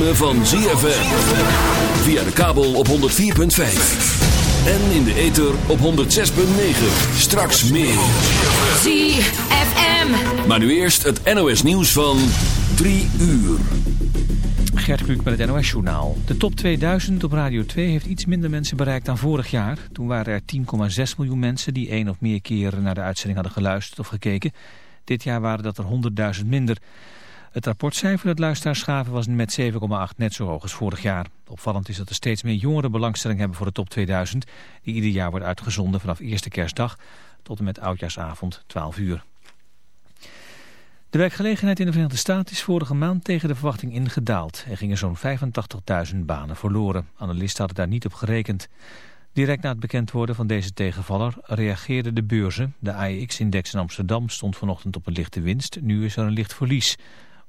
ritme van ZFM. Via de kabel op 104.5. En in de ether op 106.9. Straks meer. ZFM. Maar nu eerst het NOS nieuws van 3 uur. Gert Kluk met het NOS-journaal. De top 2000 op Radio 2 heeft iets minder mensen bereikt dan vorig jaar. Toen waren er 10,6 miljoen mensen die één of meer keren naar de uitzending hadden geluisterd of gekeken. Dit jaar waren dat er 100.000 minder. Het rapportcijfer dat luisteraars gaven was met 7,8 net zo hoog als vorig jaar. Opvallend is dat er steeds meer jongeren belangstelling hebben voor de top 2000... die ieder jaar wordt uitgezonden vanaf eerste kerstdag tot en met oudjaarsavond 12 uur. De werkgelegenheid in de Verenigde Staten is vorige maand tegen de verwachting ingedaald. Er gingen zo'n 85.000 banen verloren. Analisten hadden daar niet op gerekend. Direct na het bekend worden van deze tegenvaller reageerden de beurzen. De AEX-index in Amsterdam stond vanochtend op een lichte winst. Nu is er een licht verlies.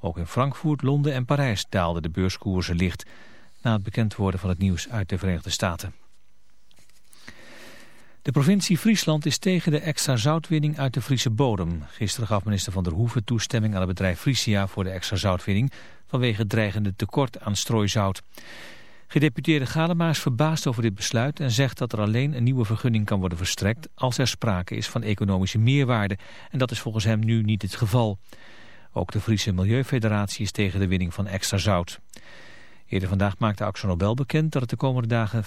Ook in Frankfurt, Londen en Parijs daalden de beurskoersen licht... na het bekend worden van het nieuws uit de Verenigde Staten. De provincie Friesland is tegen de extra zoutwinning uit de Friese bodem. Gisteren gaf minister Van der Hoeven toestemming aan het bedrijf Frisia voor de extra zoutwinning... vanwege het dreigende tekort aan strooizout. Gedeputeerde Galema is verbaasd over dit besluit en zegt dat er alleen een nieuwe vergunning kan worden verstrekt als er sprake is van economische meerwaarde. En dat is volgens hem nu niet het geval. Ook de Friese Milieufederatie is tegen de winning van extra zout. Eerder vandaag maakte Axo Nobel bekend dat het de komende dagen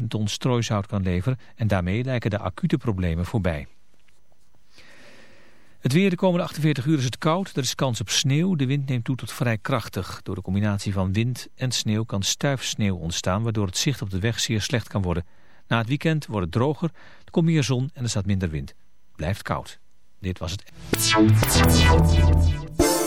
15.000 ton strooizout kan leveren en daarmee lijken de acute problemen voorbij. Het weer de komende 48 uur is het koud, er is kans op sneeuw. De wind neemt toe tot vrij krachtig. Door de combinatie van wind en sneeuw kan stuifsneeuw ontstaan... waardoor het zicht op de weg zeer slecht kan worden. Na het weekend wordt het droger, er komt meer zon en er staat minder wind. Blijft koud. Dit was het.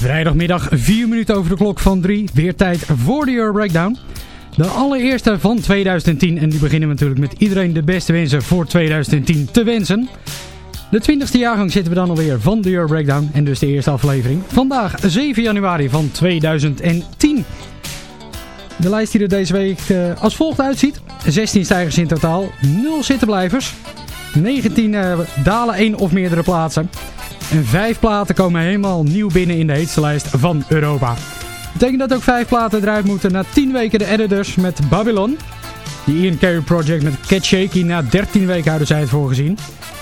Vrijdagmiddag 4 minuten over de klok van 3. Weer tijd voor de Euro Breakdown. De allereerste van 2010. En die beginnen we natuurlijk met iedereen de beste wensen voor 2010 te wensen. De 20e jaargang zitten we dan alweer van de Euro Breakdown. En dus de eerste aflevering. Vandaag 7 januari van 2010. De lijst die er deze week uh, als volgt uitziet. 16 stijgers in totaal. 0 zittenblijvers. 19 uh, dalen 1 of meerdere plaatsen. En 5 platen komen helemaal nieuw binnen in de heetste lijst van Europa. Betekent dat ook 5 platen eruit moeten na 10 weken de editors met Babylon. De Ian Carey Project met Cat Shaky na 13 weken hadden zij het voorgezien.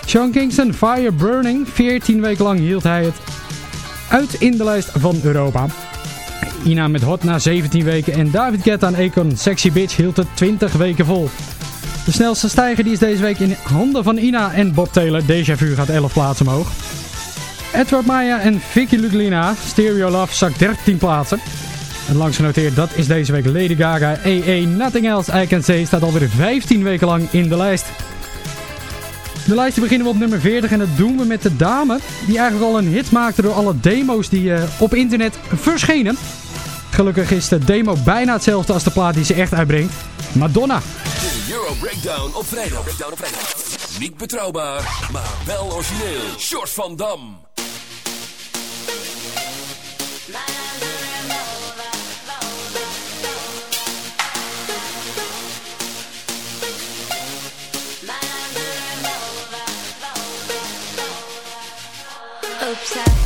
Sean Kingston, Fire Burning, 14 weken lang hield hij het uit in de lijst van Europa. Ina met Hot na 17 weken en David Guetta en Akon Sexy Bitch hield het 20 weken vol. De snelste stijger die is deze week in handen van Ina en Bob Taylor. Deja Vu gaat 11 plaatsen omhoog. Edward Maya en Vicky Luglina, Stereo Love, zakt 13 plaatsen. En langs genoteerd, dat is deze week Lady Gaga. EE Nothing Else I Can Say staat alweer 15 weken lang in de lijst. De lijst beginnen we op nummer 40 en dat doen we met de dame die eigenlijk al een hit maakte door alle demo's die uh, op internet verschenen. Gelukkig is de demo bijna hetzelfde als de plaat die ze echt uitbrengt. Madonna. De Euro Breakdown op vrijdag. Niet betrouwbaar, maar wel origineel. Short van Dam. Single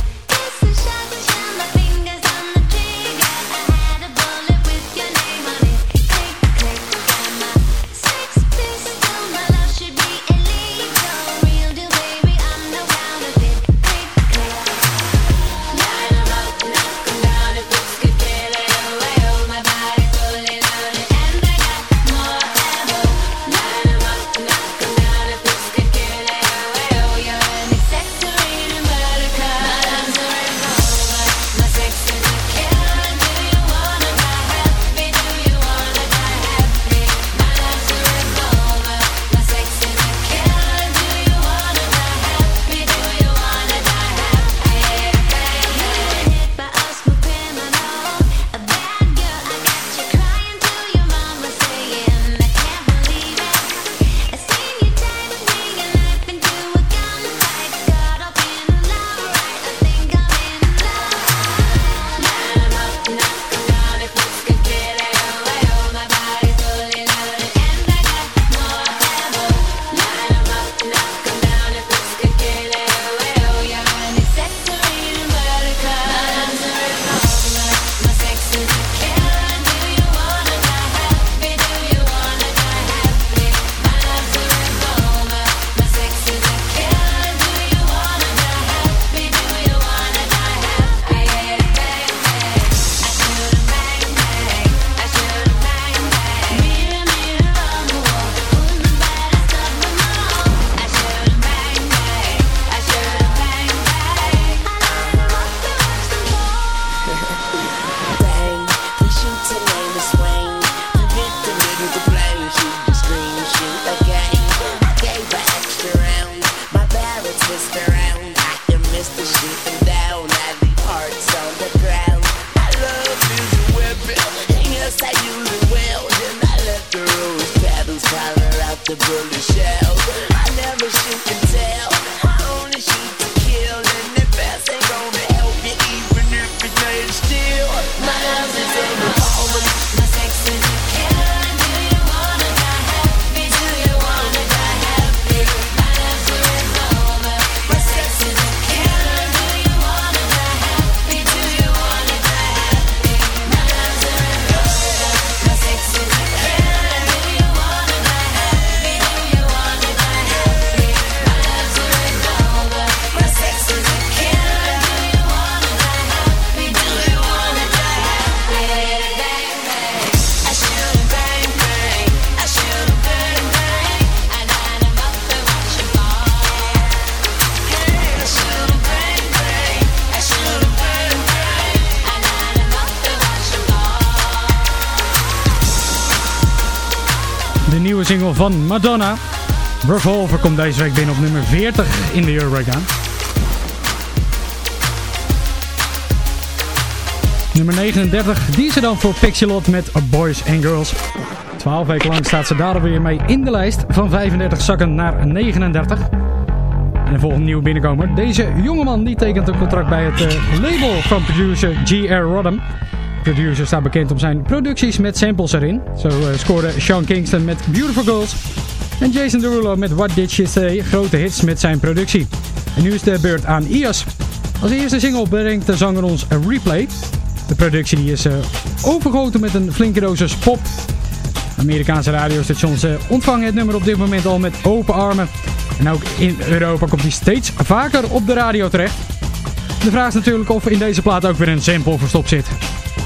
van Madonna. Revolver komt deze week binnen op nummer 40 in de Euro. Nummer 39, die ze dan voor Pixelot met Boys and Girls. 12 weken lang staat ze daar alweer mee in de lijst. Van 35 zakken naar 39. En de volgende nieuwe binnenkomer. Deze jongeman die tekent een contract bij het uh, label van producer G.R. Rodham producer staat bekend om zijn producties met samples erin. Zo uh, scoorde Sean Kingston met Beautiful Girls. En Jason Derulo met What Did She Say grote hits met zijn productie. En nu is de beurt aan IAS. Als eerste single brengt de zanger ons een replay. De productie is uh, overgoten met een flinke dosis pop. Amerikaanse radiostations uh, ontvangen het nummer op dit moment al met open armen. En ook in Europa komt hij steeds vaker op de radio terecht. De vraag is natuurlijk of in deze plaat ook weer een sample verstopt zit.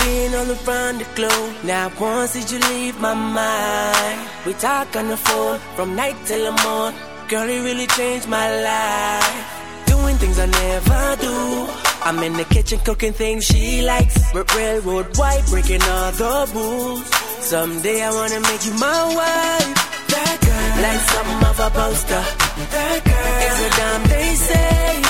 You being on the front of glow. Now once did you leave my mind? We talk on the phone from night till the morning. Girl, it really changed my life. Doing things I never do. I'm in the kitchen cooking things she likes. Railroad white, breaking all the rules. Someday I wanna make you my wife. That girl, like something of a poster. That girl is a damn they say.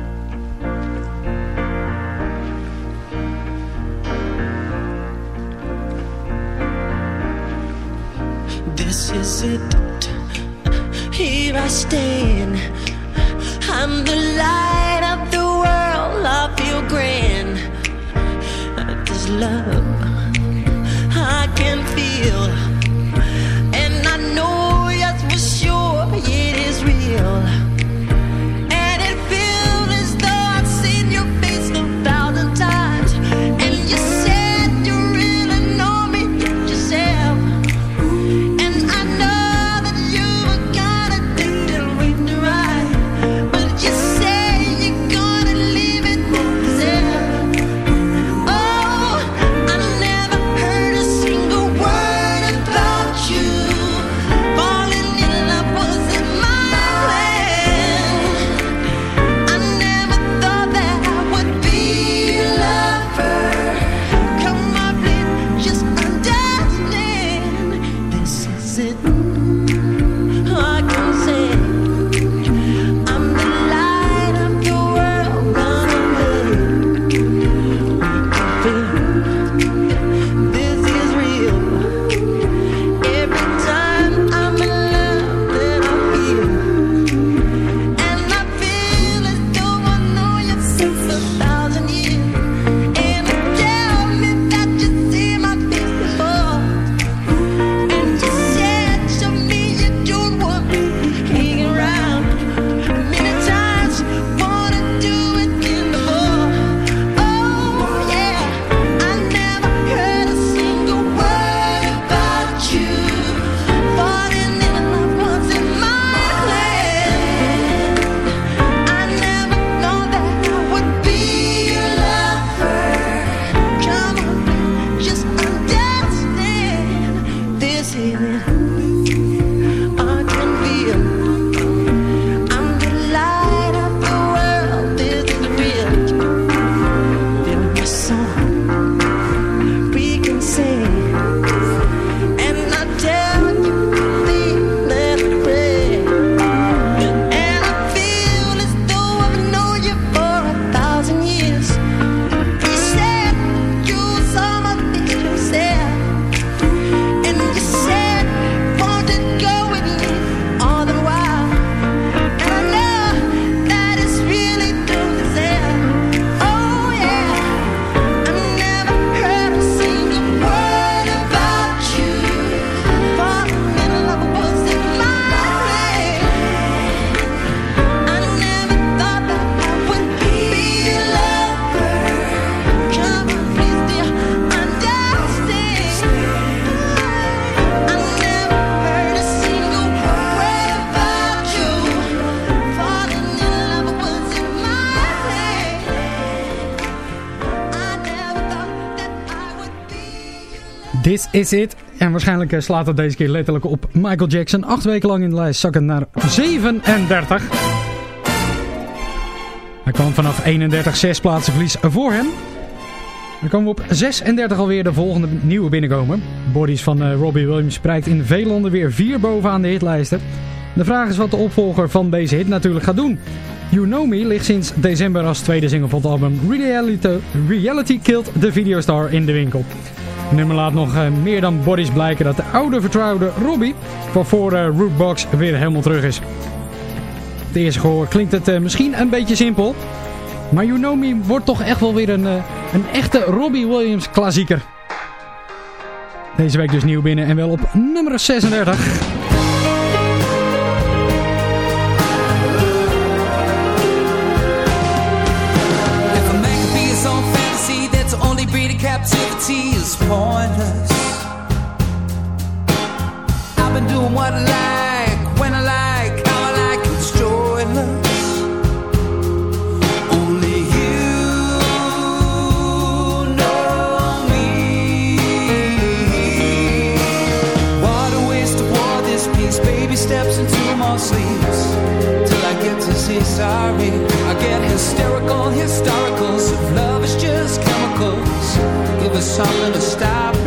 Is it. Here I stand. I'm the light of the world. I feel grand. This love This is it. En waarschijnlijk eh, slaat het deze keer letterlijk op Michael Jackson. Acht weken lang in de lijst zakken naar 37. Hij kwam vanaf 31 zes plaatsen verlies voor hem. Dan komen we op 36 alweer de volgende nieuwe binnenkomen. Bodies van uh, Robbie Williams spreidt in veel landen weer vier bovenaan de hitlijsten. De vraag is wat de opvolger van deze hit natuurlijk gaat doen. You Know Me ligt sinds december als tweede single van het album Reality, Reality Killed the Videostar in de winkel. Het nummer laat nog uh, meer dan bodies blijken dat de oude vertrouwde Robbie van voor uh, Rootbox weer helemaal terug is. Het eerste gehoor klinkt het uh, misschien een beetje simpel. Maar You wordt toch echt wel weer een, een echte Robbie Williams klassieker. Deze week dus nieuw binnen en wel op nummer 36. Captivity is pointless. I've been doing what I like, when I like, how I like, it's joyless. Only you know me. What a waste of war this piece. Baby steps into my sleeves till I get to say sorry. I get hysterical, historicals. something to stop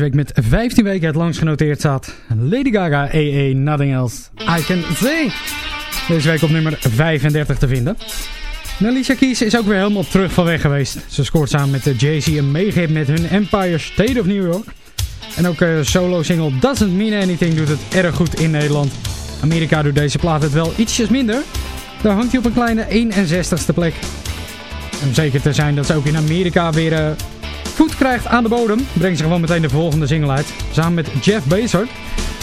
deze week met 15 weken het langst genoteerd staat. Lady Gaga, EE, Nothing Else, I Can Say. Deze week op nummer 35 te vinden. Alicia Keys is ook weer helemaal terug van weg geweest. Ze scoort samen met Jay-Z een meegip met hun Empire State of New York. En ook uh, solo single Doesn't Mean Anything doet het erg goed in Nederland. Amerika doet deze plaat het wel ietsjes minder. Daar hangt hij op een kleine 61ste plek. Om zeker te zijn dat ze ook in Amerika weer uh, voet krijgt aan de bodem, brengt ze gewoon meteen de volgende single uit. Samen met Jeff Bezos.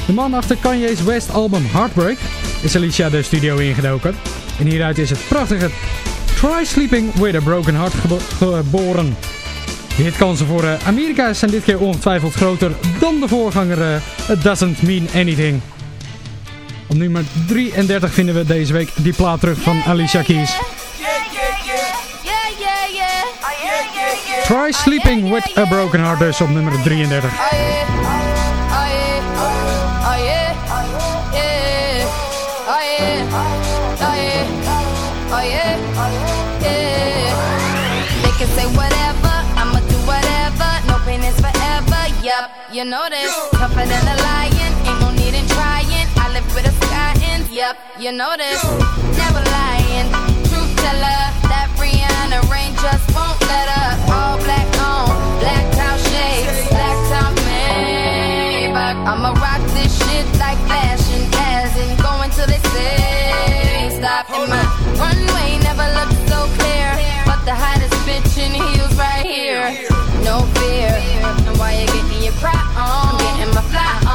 De man achter Kanye's West album Heartbreak is Alicia de studio ingedoken. En hieruit is het prachtige Try Sleeping With A Broken Heart geboren. De hitkansen voor uh, Amerika zijn dit keer ongetwijfeld groter dan de voorganger uh, It Doesn't Mean Anything. Op nummer 33 vinden we deze week die plaat terug van Alicia Keys. Try Sleeping With A Broken Heart dus op nummer 33. You know this, tougher than a lion, ain't no need in trying. I live with a sky yep, you know this, never lying. Truth teller, that Rihanna rain just won't let up. Black top shades, black top Maybach. I'ma rock this shit like fashion, as in going till they say stop. And my runway never looked so clear, but the hottest bitch in heels right here. No fear, and why you getting your cry on? I'm getting my fly on.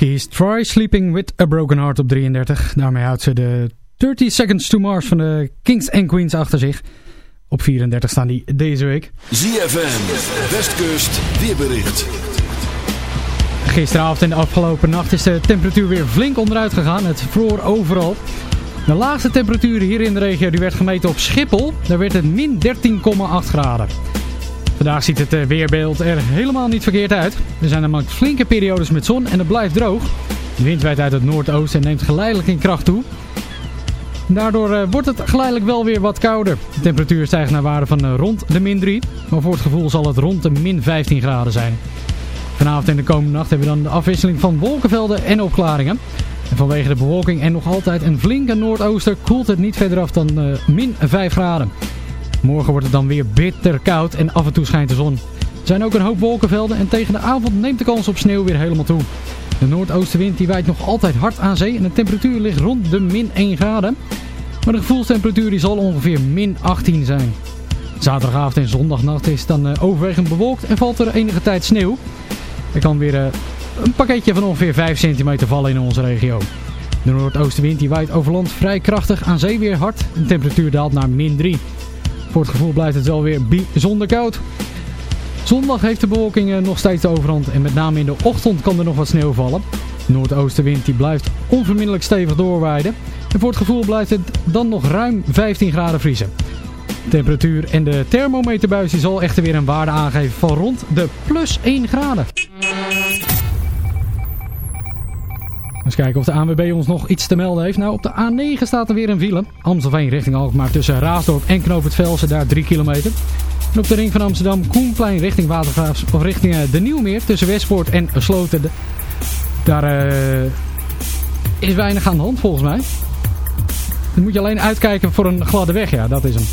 Keys, Try Sleeping with a Broken Heart op 33. Daarmee houdt ze de 30 Seconds to Mars van de Kings and Queens achter zich. Op 34 staan die deze week. ZFM, Westkust, weerbericht. Gisteravond en de afgelopen nacht is de temperatuur weer flink onderuit gegaan. Het vroor overal. De laagste temperatuur hier in de regio die werd gemeten op Schiphol. Daar werd het min 13,8 graden. Vandaag ziet het eh, weerbeeld er helemaal niet verkeerd uit. Er zijn namelijk flinke periodes met zon en het blijft droog. De wind wijdt uit het noordoosten en neemt geleidelijk in kracht toe. Daardoor eh, wordt het geleidelijk wel weer wat kouder. De temperatuur stijgt naar waarde van eh, rond de min 3. Maar voor het gevoel zal het rond de min 15 graden zijn. Vanavond en de komende nacht hebben we dan de afwisseling van wolkenvelden en opklaringen. En vanwege de bewolking en nog altijd een flinke noordooster koelt het niet verder af dan min 5 graden. Morgen wordt het dan weer bitter koud en af en toe schijnt de zon. Er zijn ook een hoop wolkenvelden en tegen de avond neemt de kans op sneeuw weer helemaal toe. De noordoostenwind die waait nog altijd hard aan zee en de temperatuur ligt rond de min 1 graden. Maar de gevoelstemperatuur die zal ongeveer min 18 zijn. Zaterdagavond en zondagnacht is dan uh, overwegend bewolkt en valt er enige tijd sneeuw. Er kan weer uh, een pakketje van ongeveer 5 centimeter vallen in onze regio. De noordoostenwind die waait over land vrij krachtig, aan zee weer hard. De temperatuur daalt naar min 3. Voor het gevoel blijft het wel weer bijzonder koud. Zondag heeft de bewolking eh, nog steeds de overhand en met name in de ochtend kan er nog wat sneeuw vallen. De noordoostenwind die blijft onvermindelijk stevig doorwaaien. En voor het gevoel blijft het dan nog ruim 15 graden vriezen. De temperatuur en de thermometerbuis zal echter weer een waarde aangeven van rond de plus 1 graden. Eens kijken of de ANWB ons nog iets te melden heeft. Nou, op de A9 staat er weer een file. Amstelveen richting Alkmaar tussen Raasdorp en Knoop het Velsen, daar 3 kilometer. En op de ring van Amsterdam, Koenplein richting Watergraafs, of richting uh, de Nieuwmeer tussen Westpoort en Sloten. Daar uh, is weinig aan de hand volgens mij. Dan moet je alleen uitkijken voor een gladde weg, ja, dat is hem.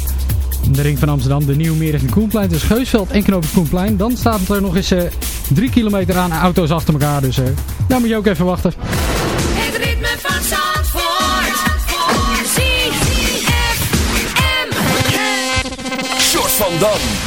De ring van Amsterdam, de Nieuwmeer richting Koenplein, tussen Geusveld en Knoop het Koenplein. Dan staat er nog eens uh, 3 kilometer aan auto's achter elkaar, dus daar moet je ook even wachten. Het ritme van Zandvoort. ZFM. Short van Dam.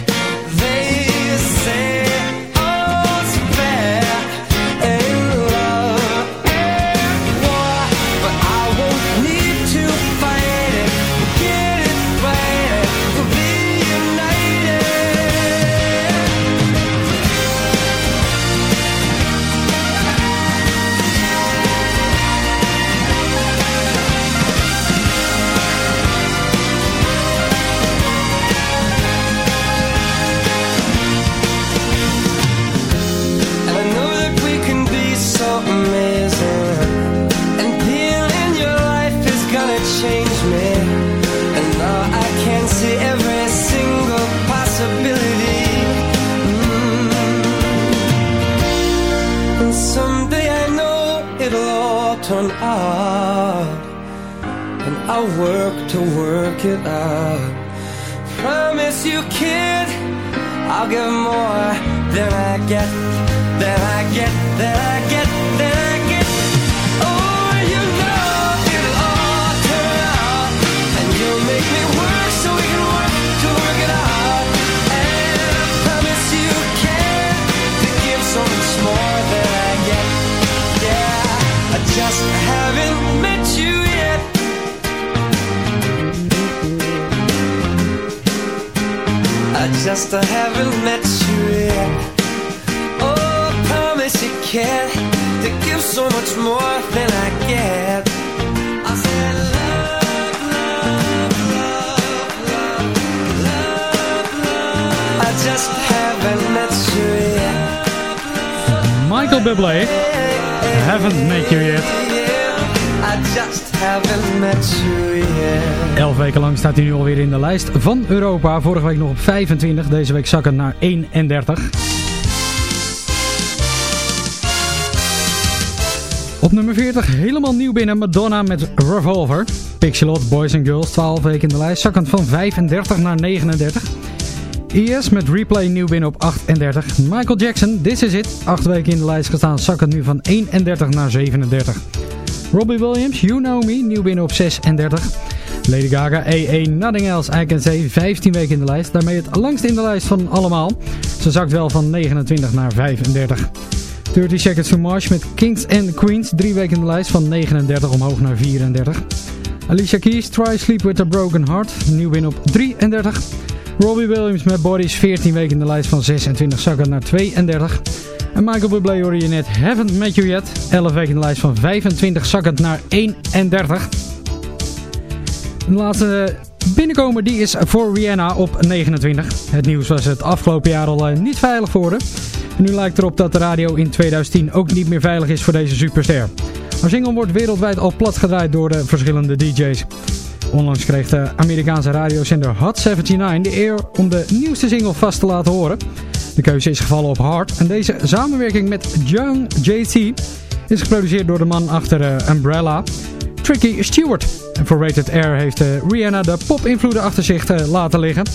Alweer in de lijst van Europa. Vorige week nog op 25, deze week zakken naar 31. Op nummer 40 helemaal nieuw binnen Madonna met Revolver. Pixelot Boys and Girls 12 weken in de lijst, zakkend van 35 naar 39. ES met Replay nieuw binnen op 38. Michael Jackson, This Is It, 8 weken in de lijst gestaan, zakkend nu van 31 naar 37. Robbie Williams, You Know Me, nieuw binnen op 36. Lady Gaga, A1, Nothing Else I Can Say, 15 weken in de lijst. Daarmee het langst in de lijst van allemaal. Ze zakt wel van 29 naar 35. 30 Seconds to March met Kings and Queens, 3 weken in de lijst van 39 omhoog naar 34. Alicia Keys, Try Sleep With A Broken Heart, nieuw binnen op 33. Robbie Williams met Bodies, 14 weken in de lijst van 26 zakken naar 32. En Michael Bublé hoorde je net Haven't Met You Yet. 11 weken in de lijst van 25 zakkend naar 31. De laatste binnenkomer die is voor Rihanna op 29. Het nieuws was het afgelopen jaar al eh, niet veilig voor haar. En nu lijkt erop dat de radio in 2010 ook niet meer veilig is voor deze superster. Haar single wordt wereldwijd al platgedraaid door de verschillende DJ's. Onlangs kreeg de Amerikaanse radiozender Hot 79 de eer om de nieuwste single vast te laten horen. De keuze is gevallen op Hard en deze samenwerking met Young JC is geproduceerd door de man achter uh, Umbrella, Tricky Stewart. En voor Rated Air heeft uh, Rihanna de pop-invloeden achter zich uh, laten liggen.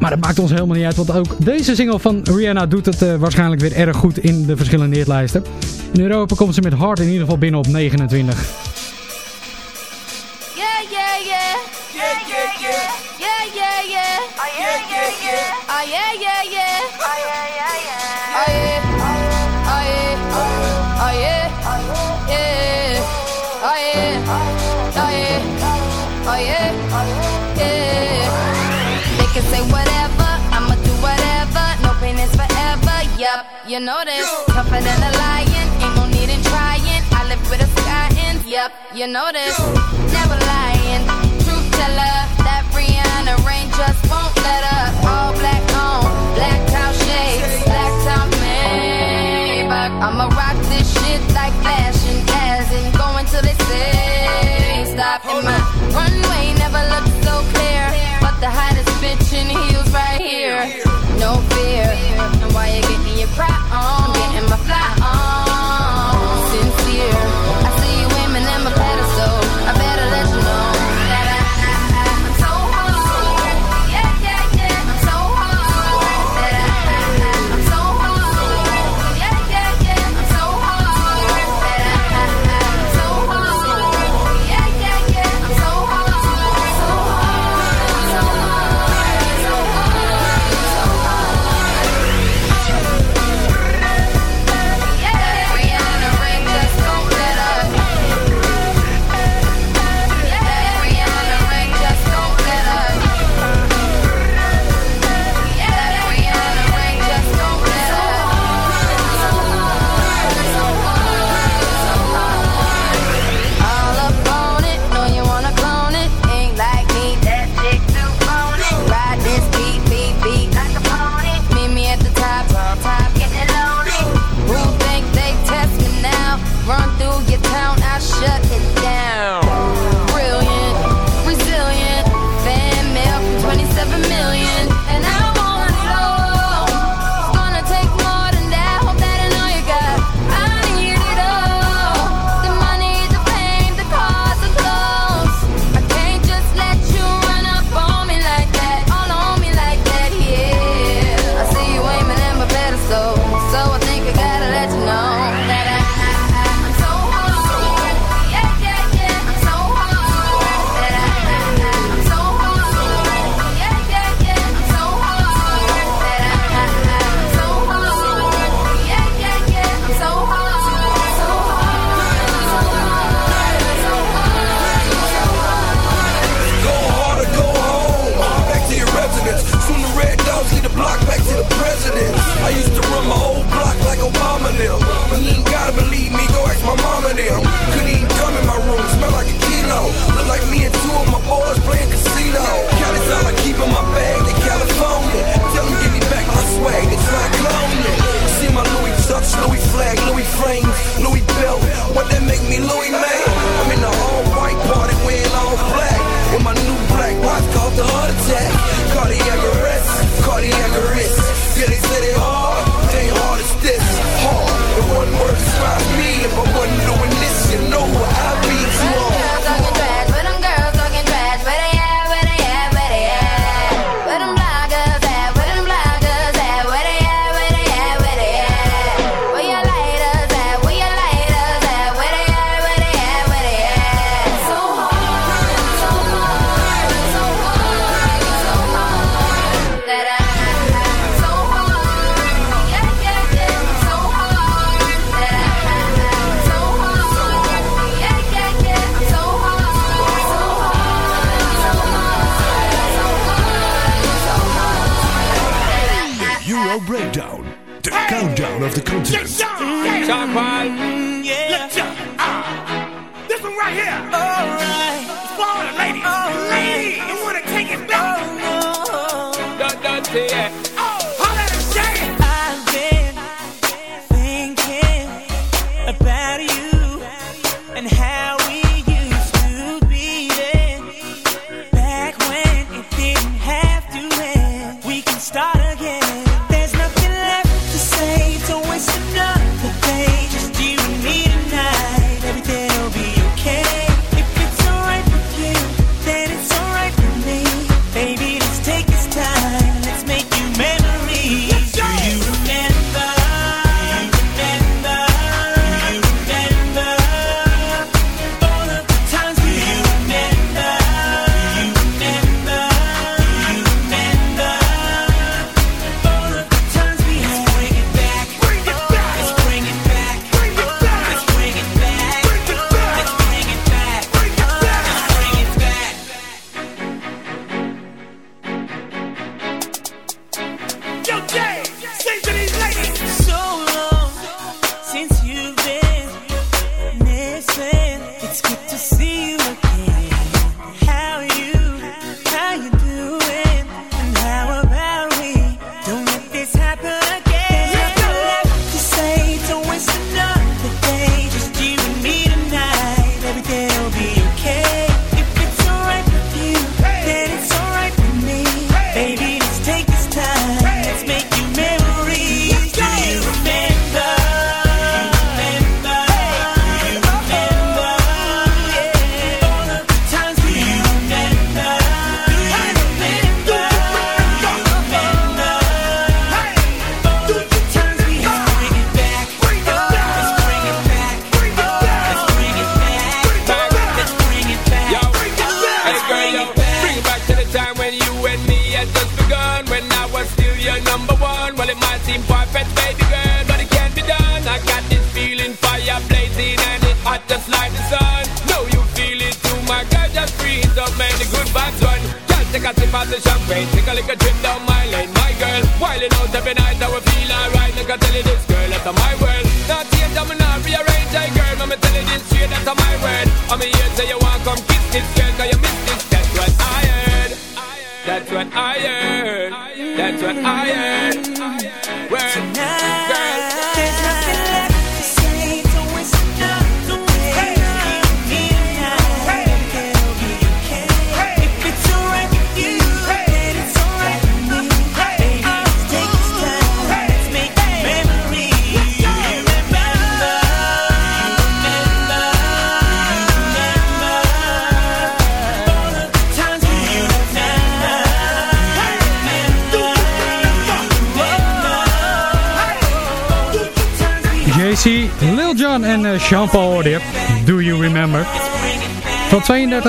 Maar dat maakt ons helemaal niet uit, want ook deze single van Rihanna doet het waarschijnlijk weer erg goed in de verschillende hitlijsten. In Europa komt ze met Hard in ieder geval binnen op 29. Yeah, yeah, yeah. Yeah, yeah, yeah. Yeah, yeah, yeah. Oh, yeah, yeah, yeah. Oh, yeah, yeah, yeah. Oh, yeah, yeah, yeah. Oh, yeah. Oh, yeah. Yeah. They can say whatever. I'ma do whatever. No pain is forever. Yup, you know this. Tougher than a lion. Ain't no need in trying. I live with a sky in. Yup, you know this. Never lying. Truth teller. That Rihanna rain just won't let up. All black on. Black cow shades. Black top Maybach. I'ma rock this shit like fashion. As in going till they say stop. And my runway never looked so clear. But the hottest bitch in heels right here. No fear. And why you getting your pride on? I'm getting my fly on.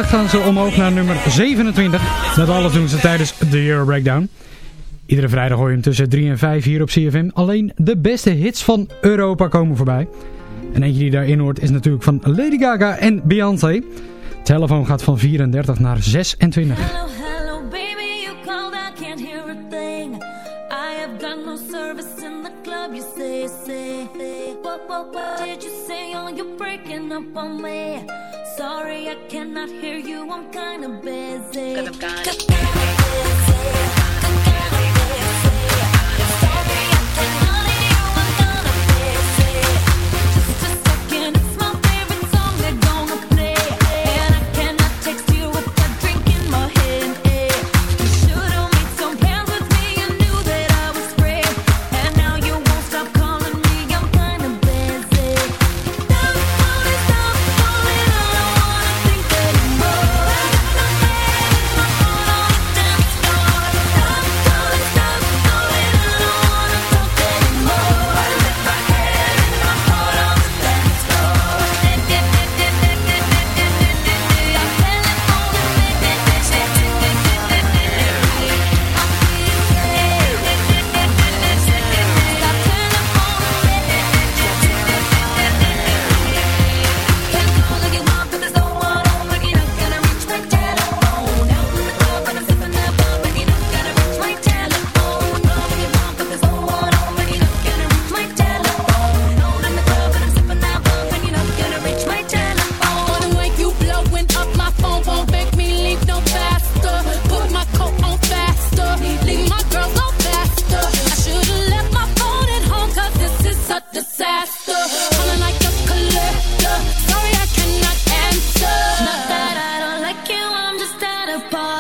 gaan ze omhoog naar nummer 27. Dat alles doen ze tijdens de Euro Breakdown. Iedere vrijdag hoor je hem tussen 3 en 5 hier op CFM. Alleen de beste hits van Europa komen voorbij. En eentje die daarin hoort is natuurlijk van Lady Gaga en Beyoncé. Telefoon gaat van 34 naar 26. Baby, you can't hear a thing. Did you say? Oh, you're breaking up on me. Sorry, I cannot hear you. I'm kinda busy. I'm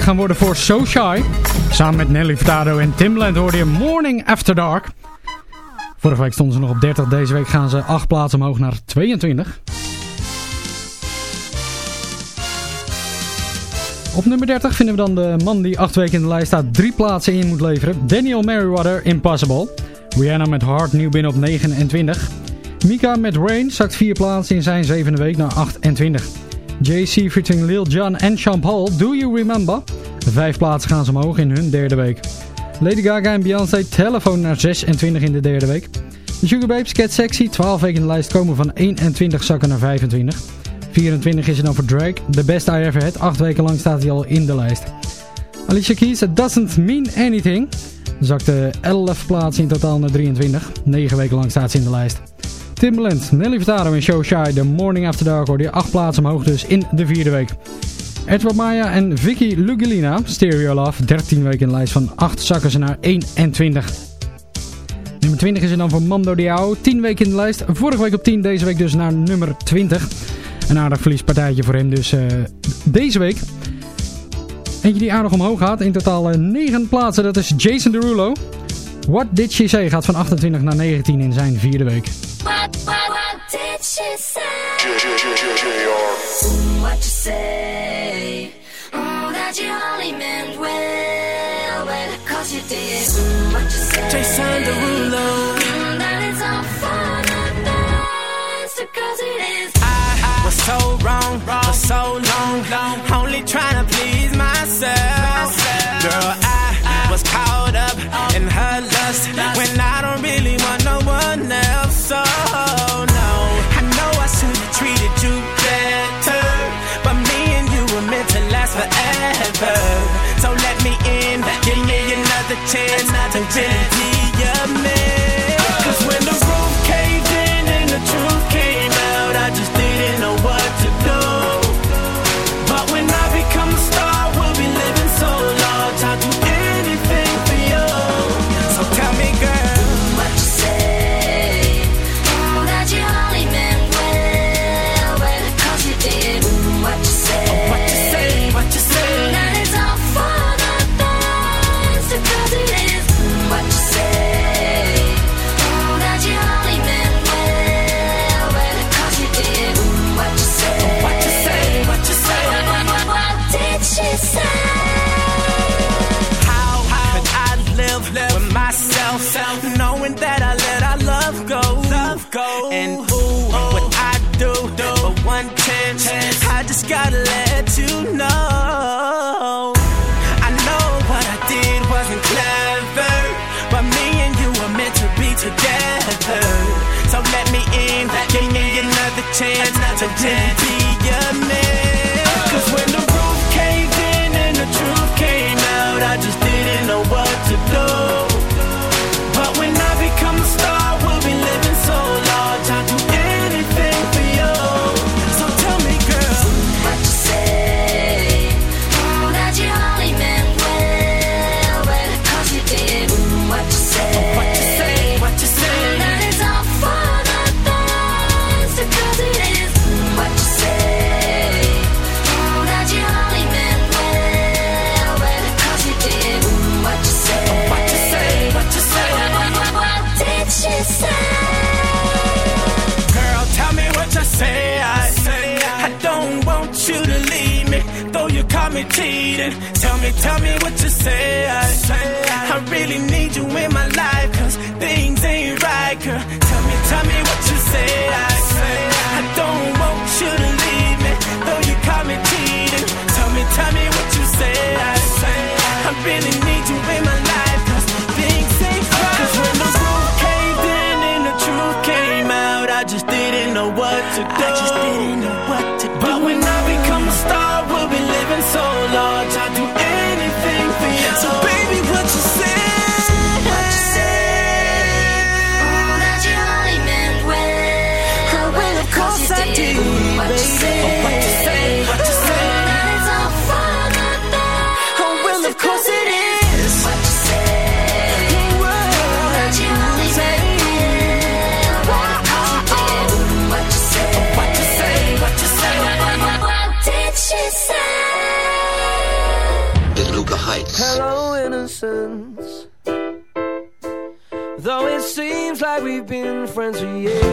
gaan worden voor So Shy. Samen met Nelly Furtado en Timbaland hoorde je Morning After Dark. Vorige week stonden ze nog op 30, deze week gaan ze 8 plaatsen omhoog naar 22. Op nummer 30 vinden we dan de man die 8 weken in de lijst staat 3 plaatsen in moet leveren. Daniel Merriweather, Impossible. Rihanna met Hard, nieuw binnen op 29. Mika met Rain zakt 4 plaatsen in zijn zevende week naar 28. JC featuring Lil Jon en Sean Paul, Do You Remember? Vijf plaatsen gaan ze omhoog in hun derde week. Lady Gaga en Beyoncé telefoon naar 26 in de derde week. De Sugar Babes Get Sexy, 12 weken in de lijst komen van 21 zakken naar 25. 24 is er dan voor Drake, The Best I Ever Had, 8 weken lang staat hij al in de lijst. Alicia Keys, It Doesn't Mean Anything, zakte 11 plaatsen in totaal naar 23. 9 weken lang staat ze in de lijst. Timbaland, Nelly Furtado en Show Shy, The Morning After Dark hoorde je 8 plaatsen omhoog dus in de vierde week. Edward Maya en Vicky Lugolina, Stereo Love, 13 weken in de lijst van 8 zakken ze naar 21. Nummer 20 is er dan voor Mando Diao, 10 weken in de lijst. Vorige week op 10, deze week dus naar nummer 20. Een aardig verliespartijtje voor hem dus uh, deze week. Eentje die aardig omhoog gaat, in totaal uh, 9 plaatsen, dat is Jason Derulo. What Did She Say gaat van 28 naar 19 in zijn vierde week. What, what, what did she say? What you say? Oh, that you only meant well, well, cause you did. What you say? Jason Derulo. Mm, that it's all for the best, because it is. I was so wrong for chance not to chance say? Girl, tell me what you say. I, don't want you to leave me, though you caught me cheating. Tell me, tell me what you say. I, really need you in my life, cause things ain't right, girl. Tell me, tell me what you say. I, don't want you to leave me, though you caught me cheating. Tell me, tell me what you say. I, I really need to do. I just didn't know friends for years, and I